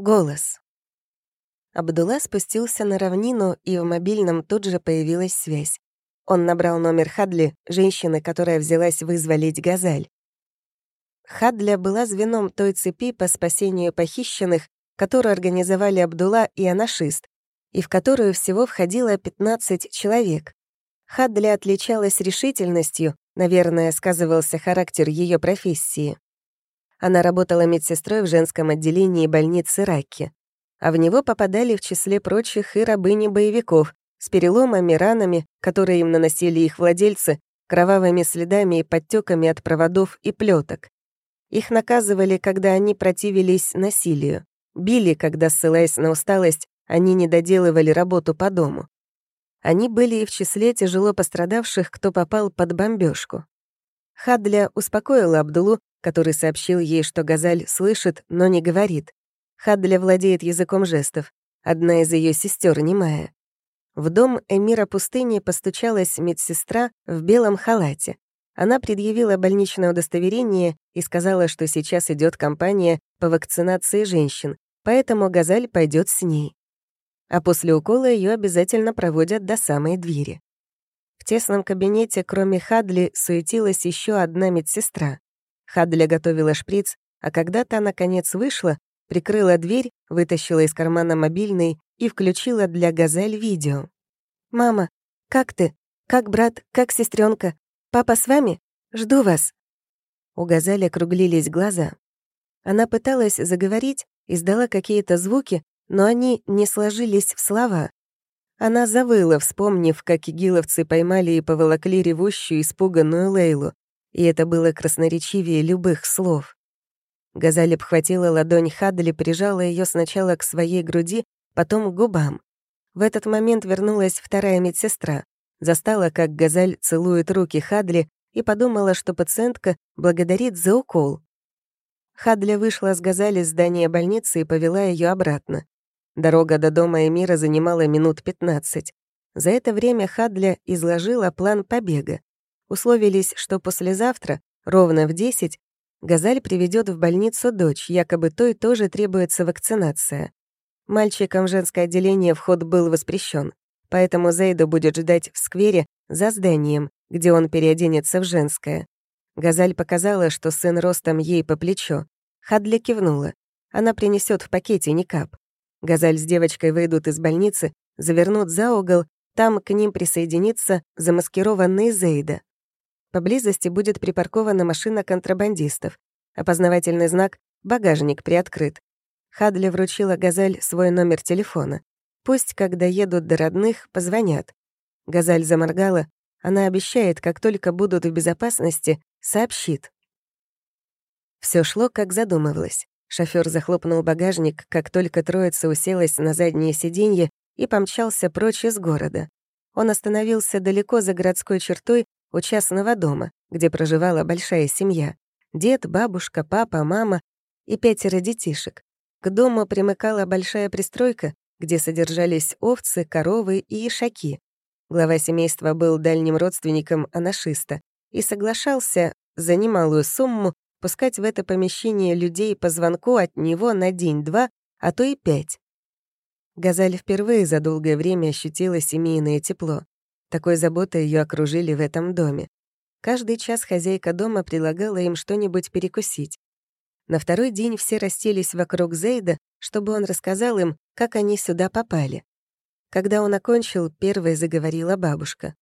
Голос. Абдулла спустился на равнину, и в мобильном тут же появилась связь. Он набрал номер Хадли, женщины, которая взялась вызволить Газаль. Хадля была звеном той цепи по спасению похищенных, которую организовали Абдулла и анашист, и в которую всего входило 15 человек. Хадля отличалась решительностью, наверное, сказывался характер ее профессии. Она работала медсестрой в женском отделении больницы Раки. А в него попадали в числе прочих и рабыни боевиков с переломами, ранами, которые им наносили их владельцы, кровавыми следами и подтеками от проводов и плеток. Их наказывали, когда они противились насилию. Били, когда, ссылаясь на усталость, они не доделывали работу по дому. Они были и в числе тяжело пострадавших, кто попал под бомбежку. Хадля успокоила Абдулу, который сообщил ей, что Газаль слышит, но не говорит. Хадля владеет языком жестов. Одна из ее сестер немая. В дом эмира пустыни постучалась медсестра в белом халате. Она предъявила больничное удостоверение и сказала, что сейчас идет кампания по вакцинации женщин, поэтому Газаль пойдет с ней. А после укола ее обязательно проводят до самой двери. В тесном кабинете, кроме Хадли, суетилась еще одна медсестра. Хадля готовила шприц, а когда та, наконец, вышла, прикрыла дверь, вытащила из кармана мобильный и включила для Газель видео. «Мама, как ты? Как брат? Как сестренка? Папа с вами? Жду вас». У Газели округлились глаза. Она пыталась заговорить, издала какие-то звуки, но они не сложились в слова. Она завыла, вспомнив, как игиловцы поймали и поволокли ревущую, испуганную Лейлу и это было красноречивее любых слов. Газаль обхватила ладонь Хадли, прижала ее сначала к своей груди, потом к губам. В этот момент вернулась вторая медсестра, застала, как Газаль целует руки Хадли, и подумала, что пациентка благодарит за укол. Хадля вышла с Газали из здания больницы и повела ее обратно. Дорога до дома Эмира занимала минут 15. За это время Хадля изложила план побега. Условились, что послезавтра, ровно в 10, Газаль приведет в больницу дочь, якобы той тоже требуется вакцинация. Мальчикам женское отделение вход был воспрещен, поэтому Зейду будет ждать в сквере за зданием, где он переоденется в женское. Газаль показала, что сын ростом ей по плечо. Хадли кивнула. Она принесет в пакете никап. Газаль с девочкой выйдут из больницы, завернут за угол, там к ним присоединится замаскированный Зейда. Поблизости будет припаркована машина контрабандистов. Опознавательный знак «Багажник приоткрыт». Хадли вручила Газаль свой номер телефона. Пусть, когда едут до родных, позвонят. Газаль заморгала. Она обещает, как только будут в безопасности, сообщит. Все шло, как задумывалось. Шофёр захлопнул багажник, как только троица уселась на заднее сиденье и помчался прочь из города. Он остановился далеко за городской чертой у частного дома, где проживала большая семья. Дед, бабушка, папа, мама и пятеро детишек. К дому примыкала большая пристройка, где содержались овцы, коровы и ишаки. Глава семейства был дальним родственником анашиста и соглашался за немалую сумму пускать в это помещение людей по звонку от него на день-два, а то и пять. Газаль впервые за долгое время ощутила семейное тепло. Такой заботой ее окружили в этом доме. Каждый час хозяйка дома предлагала им что-нибудь перекусить. На второй день все расселись вокруг Зейда, чтобы он рассказал им, как они сюда попали. Когда он окончил, первой заговорила бабушка.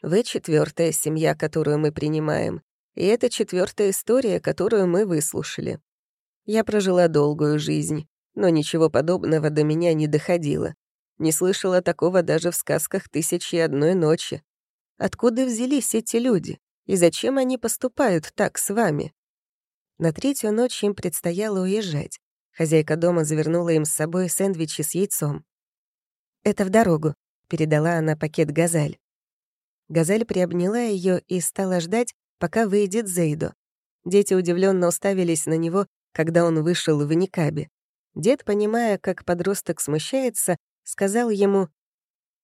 «Вы четвертая семья, которую мы принимаем, и это четвертая история, которую мы выслушали. Я прожила долгую жизнь, но ничего подобного до меня не доходило. Не слышала такого даже в сказках «Тысячи и одной ночи». Откуда взялись эти люди? И зачем они поступают так с вами? На третью ночь им предстояло уезжать. Хозяйка дома завернула им с собой сэндвичи с яйцом. «Это в дорогу», — передала она пакет Газаль. Газаль приобняла ее и стала ждать, пока выйдет Зейдо. Дети удивленно уставились на него, когда он вышел в никабе. Дед, понимая, как подросток смущается, сказал ему,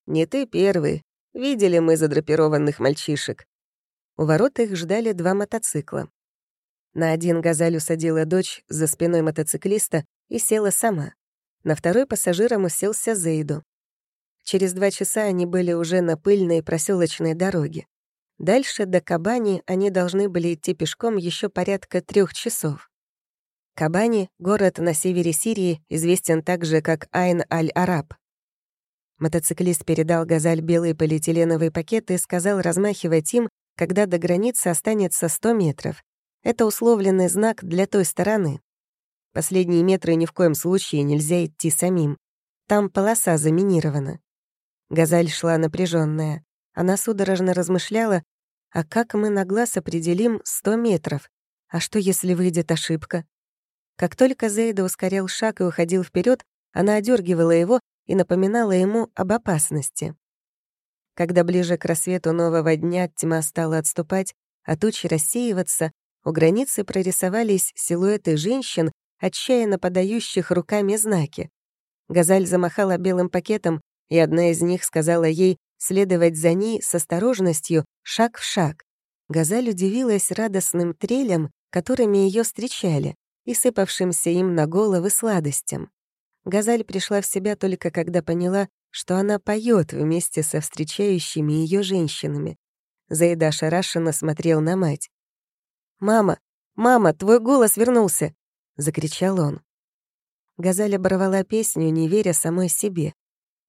«Не ты первый. Видели мы задрапированных мальчишек». У ворот их ждали два мотоцикла. На один газаль усадила дочь за спиной мотоциклиста и села сама. На второй пассажиром уселся Зейду. Через два часа они были уже на пыльной проселочной дороге. Дальше до Кабани они должны были идти пешком еще порядка трех часов. Кабани — город на севере Сирии, известен также как Айн-аль-Араб. Мотоциклист передал Газаль белый полиэтиленовый пакет и сказал размахивать им, когда до границы останется 100 метров. Это условленный знак для той стороны. Последние метры ни в коем случае нельзя идти самим. Там полоса заминирована. Газаль шла напряженная. Она судорожно размышляла, а как мы на глаз определим 100 метров? А что, если выйдет ошибка? Как только Зейда ускорял шаг и уходил вперед, она одергивала его и напоминала ему об опасности. Когда ближе к рассвету нового дня тьма стала отступать, а тучи рассеиваться, у границы прорисовались силуэты женщин, отчаянно подающих руками знаки. Газаль замахала белым пакетом, и одна из них сказала ей следовать за ней с осторожностью, шаг в шаг. Газаль удивилась радостным трелям, которыми ее встречали и сыпавшимся им на головы сладостям. Газаль пришла в себя только когда поняла, что она поет вместе со встречающими ее женщинами. Заида ошарашенно смотрел на мать. «Мама! Мама, твой голос вернулся!» — закричал он. Газаль оборвала песню, не веря самой себе.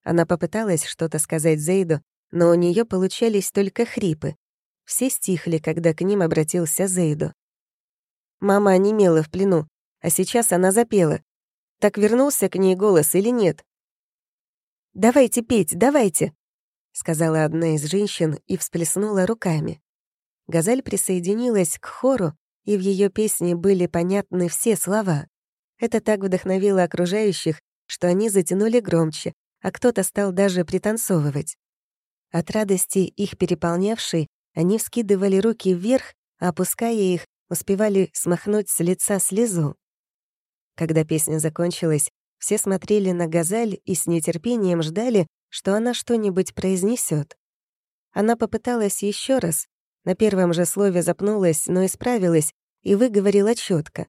Она попыталась что-то сказать Зейду, но у нее получались только хрипы. Все стихли, когда к ним обратился Зейду. Мама онемела в плену, а сейчас она запела. Так вернулся к ней голос или нет? «Давайте петь, давайте!» — сказала одна из женщин и всплеснула руками. Газаль присоединилась к хору, и в ее песне были понятны все слова. Это так вдохновило окружающих, что они затянули громче, а кто-то стал даже пританцовывать. От радости, их переполнявшей, они вскидывали руки вверх, а опуская их, успевали смахнуть с лица слезу. Когда песня закончилась, все смотрели на Газаль и с нетерпением ждали, что она что-нибудь произнесет. Она попыталась еще раз, на первом же слове запнулась, но исправилась и выговорила четко.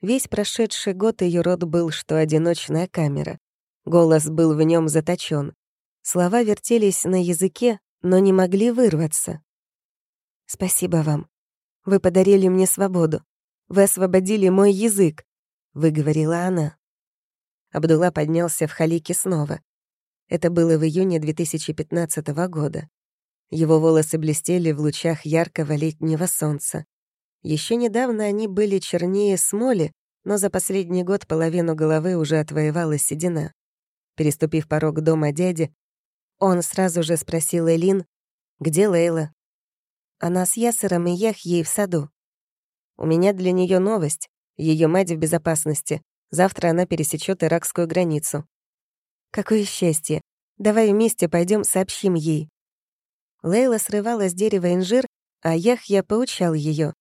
Весь прошедший год ее род был, что одиночная камера. Голос был в нем заточен. Слова вертелись на языке, но не могли вырваться. «Спасибо вам. Вы подарили мне свободу. Вы освободили мой язык», — выговорила она. Абдулла поднялся в халике снова. Это было в июне 2015 года. Его волосы блестели в лучах яркого летнего солнца. Еще недавно они были чернее смоли, но за последний год половину головы уже отвоевала седина. Переступив порог дома дяди, он сразу же спросил Элин, где Лейла. Она с Ясером и Яхьей в саду. У меня для нее новость. Ее мать в безопасности. Завтра она пересечет иракскую границу. Какое счастье. Давай вместе пойдем сообщим ей. Лейла срывала с дерева инжир, а Яхья поучал ее.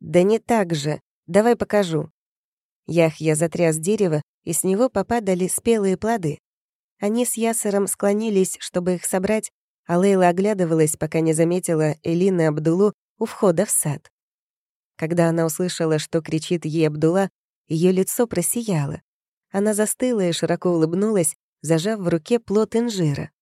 «Да не так же. Давай покажу». Яхья затряс дерево, и с него попадали спелые плоды. Они с Ясером склонились, чтобы их собрать, а Лейла оглядывалась, пока не заметила Элины Абдулу у входа в сад. Когда она услышала, что кричит ей Абдула, ее лицо просияло. Она застыла и широко улыбнулась, зажав в руке плод инжира.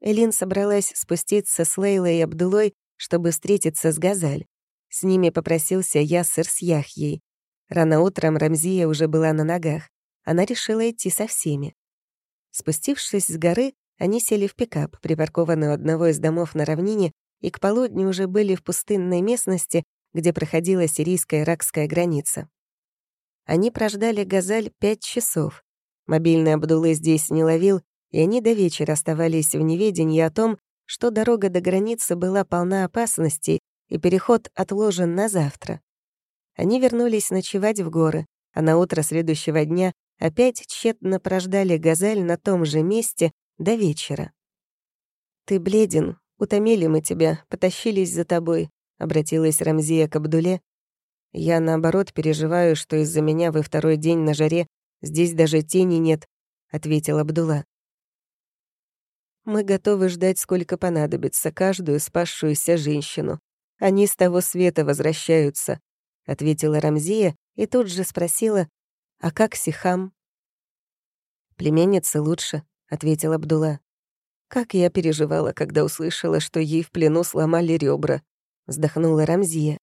Элин собралась спуститься с Лейлой и Абдулой, чтобы встретиться с Газаль. С ними попросился Ясер с Яхьей. Рано утром Рамзия уже была на ногах. Она решила идти со всеми. Спустившись с горы, они сели в пикап, припаркованный у одного из домов на равнине, и к полудню уже были в пустынной местности, где проходила сирийско-иракская граница. Они прождали Газаль пять часов. Мобильный Абдулы здесь не ловил, и они до вечера оставались в неведении о том, что дорога до границы была полна опасностей, и переход отложен на завтра. Они вернулись ночевать в горы, а на утро следующего дня опять тщетно прождали Газаль на том же месте, до вечера. «Ты бледен, утомили мы тебя, потащились за тобой», — обратилась Рамзия к Абдуле. «Я, наоборот, переживаю, что из-за меня вы второй день на жаре, здесь даже тени нет», — ответил Абдула. «Мы готовы ждать, сколько понадобится, каждую спасшуюся женщину. Они с того света возвращаются», — ответила Рамзия и тут же спросила, «А как Сихам?» «Племенница лучше», — ответил Абдулла. «Как я переживала, когда услышала, что ей в плену сломали ребра», — вздохнула Рамзия.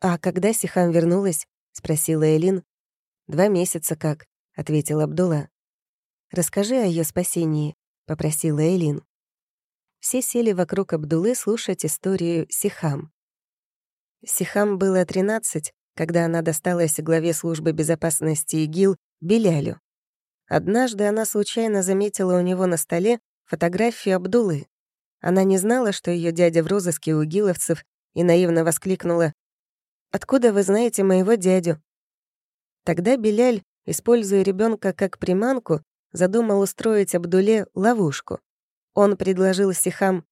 «А когда Сихам вернулась?» — спросила Элин. «Два месяца как», — ответил Абдулла. «Расскажи о ее спасении», — попросила Элин. Все сели вокруг Абдулы слушать историю Сихам. Сихам было 13, когда она досталась главе службы безопасности ИГИЛ Белялю. Однажды она случайно заметила у него на столе фотографию Абдулы. Она не знала, что ее дядя в розыске у игиловцев, и наивно воскликнула «Откуда вы знаете моего дядю?» Тогда Беляль, используя ребенка как приманку, задумал устроить Абдуле ловушку. Он предложил Сихам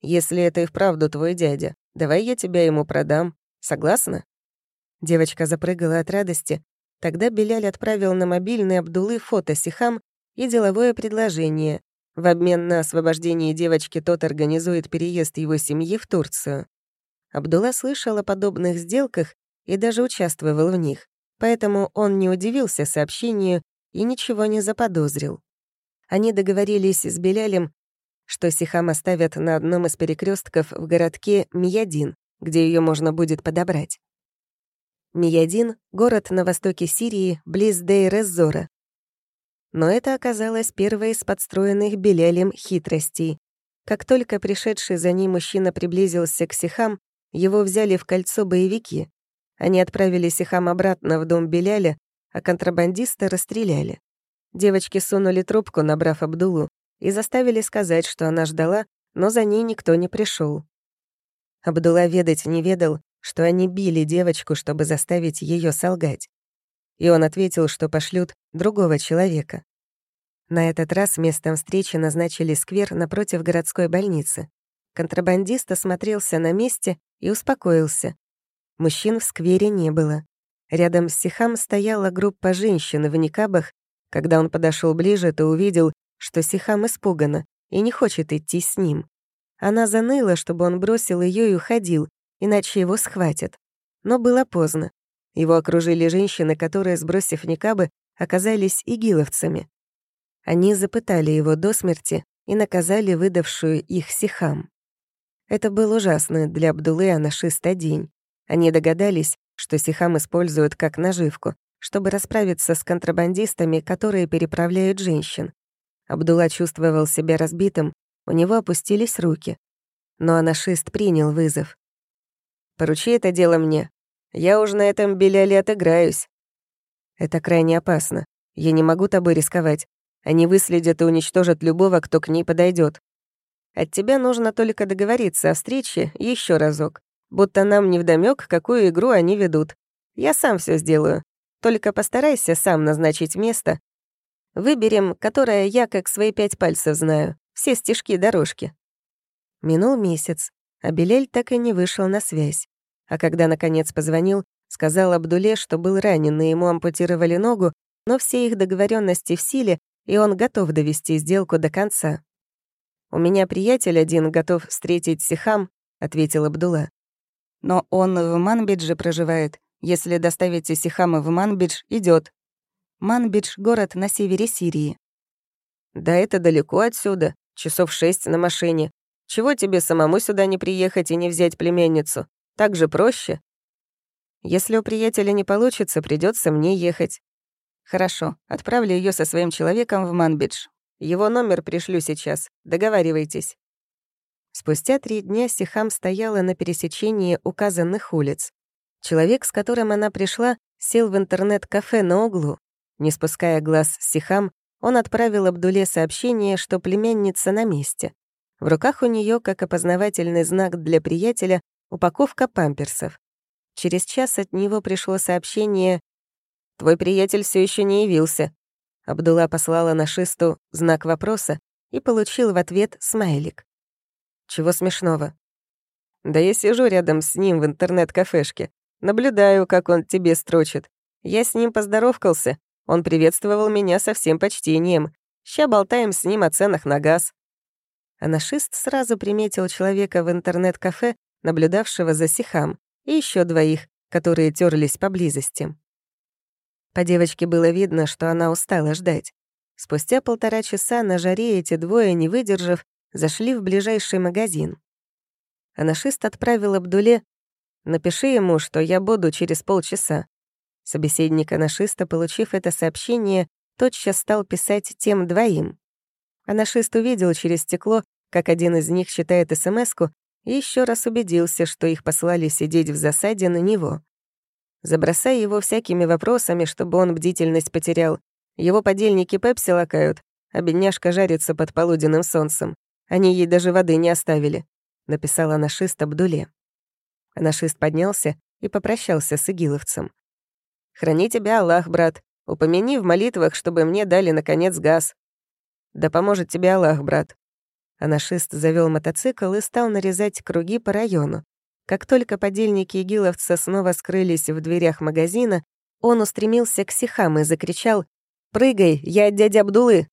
«Если это и вправду твой дядя, давай я тебя ему продам. Согласна?» Девочка запрыгала от радости. Тогда Беляль отправил на мобильный Абдулы фото Сихам и деловое предложение. В обмен на освобождение девочки тот организует переезд его семьи в Турцию. Абдулла слышал о подобных сделках и даже участвовал в них, поэтому он не удивился сообщению и ничего не заподозрил. Они договорились с Белялем, что Сихам оставят на одном из перекрестков в городке Миядин, где ее можно будет подобрать. Миядин — город на востоке Сирии, близ Дейр-эз-Зора. Но это оказалось первой из подстроенных Белялем хитростей. Как только пришедший за ним мужчина приблизился к Сихам, его взяли в кольцо боевики. Они отправили Сихам обратно в дом Беляля, а контрабандиста расстреляли. Девочки сунули трубку, набрав Абдулу, и заставили сказать, что она ждала, но за ней никто не пришел. Абдулла ведать не ведал, что они били девочку, чтобы заставить ее солгать. И он ответил, что пошлют другого человека. На этот раз местом встречи назначили сквер напротив городской больницы. Контрабандист осмотрелся на месте и успокоился. Мужчин в сквере не было. Рядом с Сихам стояла группа женщин в никабах. Когда он подошел ближе, то увидел, что Сихам испугана и не хочет идти с ним. Она заныла, чтобы он бросил ее и уходил, иначе его схватят. Но было поздно. Его окружили женщины, которые, сбросив никабы, оказались игиловцами. Они запытали его до смерти и наказали выдавшую их сихам. Это был ужасный для Абдулы Анашиста день. Они догадались, что сихам используют как наживку, чтобы расправиться с контрабандистами, которые переправляют женщин. Абдулла чувствовал себя разбитым, у него опустились руки. Но анашист принял вызов. Поручи это дело мне. Я уж на этом Беляле отыграюсь. Это крайне опасно. Я не могу тобой рисковать. Они выследят и уничтожат любого, кто к ней подойдет. От тебя нужно только договориться о встрече еще разок. Будто нам невдомёк, какую игру они ведут. Я сам все сделаю. Только постарайся сам назначить место. Выберем, которое я как свои пять пальцев знаю. Все стежки дорожки. Минул месяц а Белель так и не вышел на связь. А когда, наконец, позвонил, сказал Абдуле, что был ранен, и ему ампутировали ногу, но все их договоренности в силе, и он готов довести сделку до конца. «У меня приятель один готов встретить Сихам», — ответил Абдулла. «Но он в Манбидже проживает. Если доставите Сихама в Манбидж, идет. Манбидж — город на севере Сирии». «Да это далеко отсюда, часов шесть на машине. Чего тебе самому сюда не приехать и не взять племянницу? Так же проще. Если у приятеля не получится, придется мне ехать. Хорошо, отправлю ее со своим человеком в Манбидж. Его номер пришлю сейчас. Договаривайтесь. Спустя три дня Сихам стояла на пересечении указанных улиц. Человек, с которым она пришла, сел в интернет-кафе на углу. Не спуская глаз с Сихам, он отправил Абдуле сообщение, что племянница на месте. В руках у нее, как опознавательный знак для приятеля, упаковка памперсов. Через час от него пришло сообщение «Твой приятель все еще не явился». Абдулла послала на шесту знак вопроса и получил в ответ смайлик. «Чего смешного?» «Да я сижу рядом с ним в интернет-кафешке. Наблюдаю, как он тебе строчит. Я с ним поздоровкался. Он приветствовал меня со всем почтением. Ща болтаем с ним о ценах на газ. Анашист сразу приметил человека в интернет-кафе, наблюдавшего за Сихам, и еще двоих, которые терлись поблизости. По девочке было видно, что она устала ждать. Спустя полтора часа на жаре эти двое, не выдержав, зашли в ближайший магазин. Анашист отправил Абдуле «Напиши ему, что я буду через полчаса». Собеседник анашиста, получив это сообщение, тотчас стал писать тем двоим. Анашист увидел через стекло, как один из них читает смс и еще раз убедился, что их послали сидеть в засаде на него. Забросай его всякими вопросами, чтобы он бдительность потерял. Его подельники Пепси лакают, а бедняжка жарится под полуденным солнцем. Они ей даже воды не оставили», — написал анашист Абдуле. Анашист поднялся и попрощался с игиловцем. «Храни тебя Аллах, брат. Упомяни в молитвах, чтобы мне дали, наконец, газ. Да поможет тебе Аллах, брат». Анашист завел мотоцикл и стал нарезать круги по району. Как только подельники игиловца снова скрылись в дверях магазина, он устремился к Сихам и закричал «Прыгай, я дядя Абдулы!»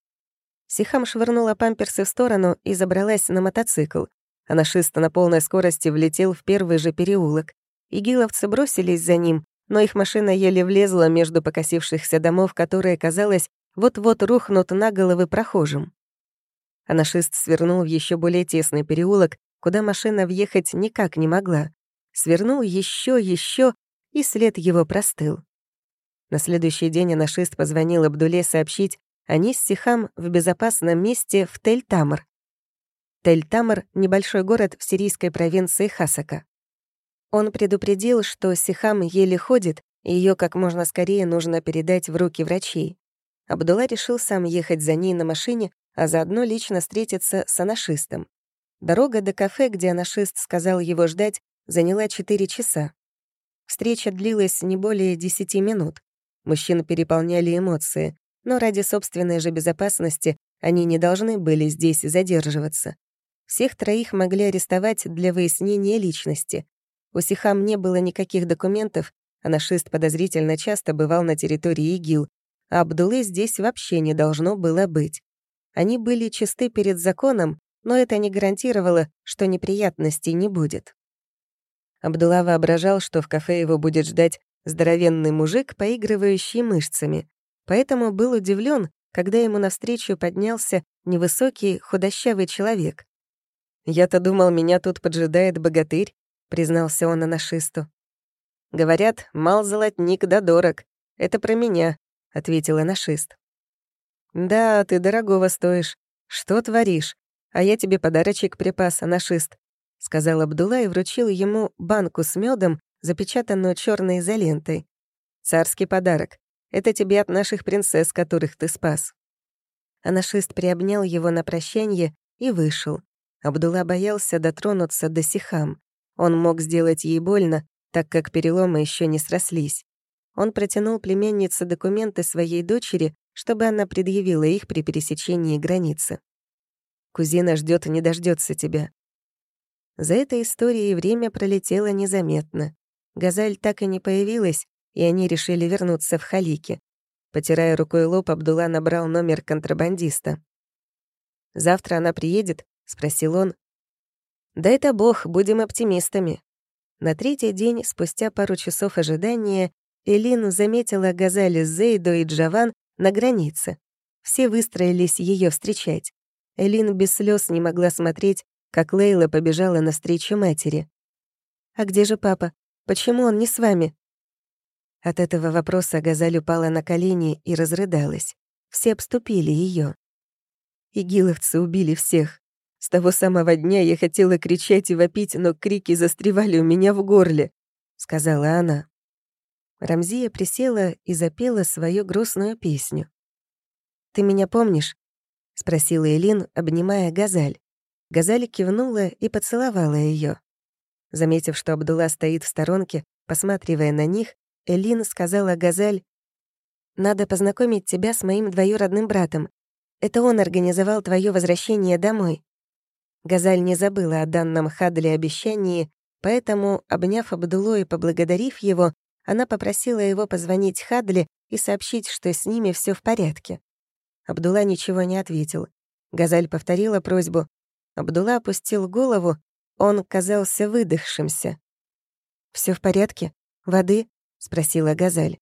Сихам швырнула памперсы в сторону и забралась на мотоцикл. Анашист на полной скорости влетел в первый же переулок. Игиловцы бросились за ним, но их машина еле влезла между покосившихся домов, которые, казалось, вот-вот рухнут на головы прохожим. Анашист свернул в еще более тесный переулок, куда машина въехать никак не могла. Свернул еще, еще, и след его простыл. На следующий день анашист позвонил Абдуле сообщить, они с Сихам в безопасном месте в Тель-Тамр. Тель-Тамр — небольшой город в сирийской провинции Хасака. Он предупредил, что Сихам еле ходит, и ее как можно скорее нужно передать в руки врачей. Абдулла решил сам ехать за ней на машине, а заодно лично встретиться с анашистом. Дорога до кафе, где анашист сказал его ждать, заняла 4 часа. Встреча длилась не более 10 минут. Мужчин переполняли эмоции, но ради собственной же безопасности они не должны были здесь задерживаться. Всех троих могли арестовать для выяснения личности. У Сихам не было никаких документов, а нашист подозрительно часто бывал на территории ИГИЛ, а Абдулы здесь вообще не должно было быть. Они были чисты перед законом, но это не гарантировало, что неприятностей не будет. Абдулла воображал, что в кафе его будет ждать здоровенный мужик, поигрывающий мышцами, поэтому был удивлен, когда ему навстречу поднялся невысокий, худощавый человек. «Я-то думал, меня тут поджидает богатырь», — признался он анашисту. «Говорят, мал золотник да дорог. Это про меня», — ответил анашист. «Да, ты дорогого стоишь. Что творишь? А я тебе подарочек припас, анашист», — сказал Абдулла и вручил ему банку с медом, запечатанную черной изолентой. «Царский подарок. Это тебе от наших принцесс, которых ты спас». Анашист приобнял его на прощание и вышел. Абдулла боялся дотронуться до Сихам. Он мог сделать ей больно, так как переломы еще не срослись. Он протянул племяннице документы своей дочери, чтобы она предъявила их при пересечении границы. Кузина ждет и не дождется тебя. За этой историей время пролетело незаметно. Газаль так и не появилась, и они решили вернуться в Халики. Потирая рукой лоб, Абдулла набрал номер контрабандиста. «Завтра она приедет?» — спросил он. «Да это бог, будем оптимистами». На третий день, спустя пару часов ожидания, Элин заметила Газали Зейдо и Джаван на границе. Все выстроились ее встречать. Элин без слез не могла смотреть, как Лейла побежала навстречу матери. «А где же папа? Почему он не с вами?» От этого вопроса Газаль упала на колени и разрыдалась. Все обступили ее. Игиловцы убили всех. С того самого дня я хотела кричать и вопить, но крики застревали у меня в горле, — сказала она. Рамзия присела и запела свою грустную песню. «Ты меня помнишь?» — спросила Элин, обнимая Газаль. Газаль кивнула и поцеловала ее. Заметив, что Абдулла стоит в сторонке, посматривая на них, Элин сказала Газаль, «Надо познакомить тебя с моим двоюродным братом. Это он организовал твое возвращение домой». Газаль не забыла о данном Хадле обещании, поэтому, обняв Абдуллу и поблагодарив его, она попросила его позвонить Хадли и сообщить, что с ними все в порядке. Абдулла ничего не ответил. Газаль повторила просьбу. Абдулла опустил голову, он казался выдохшимся. Все в порядке? Воды?» — спросила Газаль.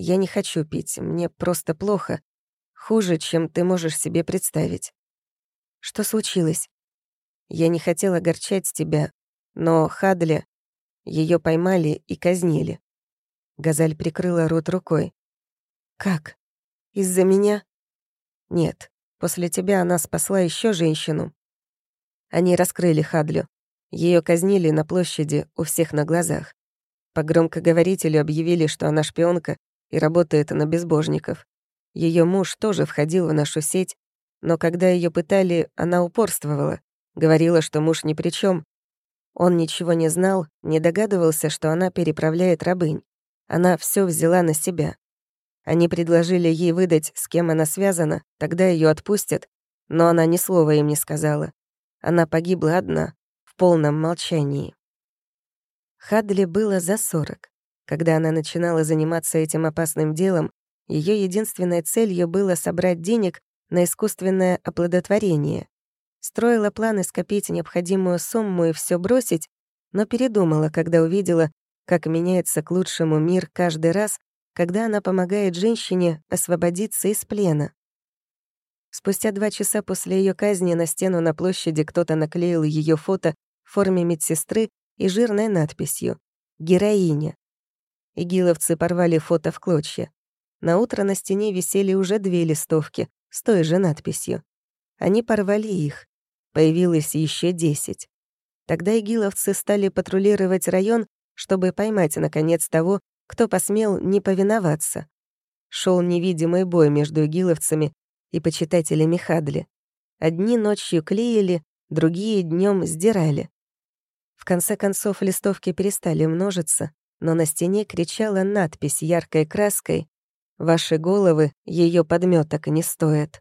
Я не хочу пить, мне просто плохо. Хуже, чем ты можешь себе представить. Что случилось? Я не хотел огорчать тебя, но Хадли... Ее поймали и казнили. Газаль прикрыла рот рукой. «Как? Из-за меня?» «Нет. После тебя она спасла еще женщину». Они раскрыли Хадлю. Ее казнили на площади у всех на глазах. По громкоговорителю объявили, что она шпионка и работает на безбожников. Ее муж тоже входил в нашу сеть, но когда ее пытали, она упорствовала, говорила, что муж ни при чем. Он ничего не знал, не догадывался, что она переправляет рабынь. Она все взяла на себя. Они предложили ей выдать, с кем она связана, тогда ее отпустят, но она ни слова им не сказала. Она погибла одна, в полном молчании. Хадли было за сорок. Когда она начинала заниматься этим опасным делом, ее единственной целью было собрать денег на искусственное оплодотворение. Строила планы скопить необходимую сумму и все бросить, но передумала, когда увидела, как меняется к лучшему мир каждый раз, когда она помогает женщине освободиться из плена. Спустя два часа после ее казни на стену на площади кто-то наклеил ее фото в форме медсестры и жирной надписью «Героиня». Игиловцы порвали фото в клочья. На утро на стене висели уже две листовки с той же надписью. Они порвали их. Появилось еще десять. Тогда игиловцы стали патрулировать район, чтобы поймать, наконец, того, кто посмел не повиноваться. Шел невидимый бой между игиловцами и почитателями Хадли. Одни ночью клеили, другие днем сдирали. В конце концов листовки перестали множиться, но на стене кричала надпись яркой краской «Ваши головы ее подметок не стоят».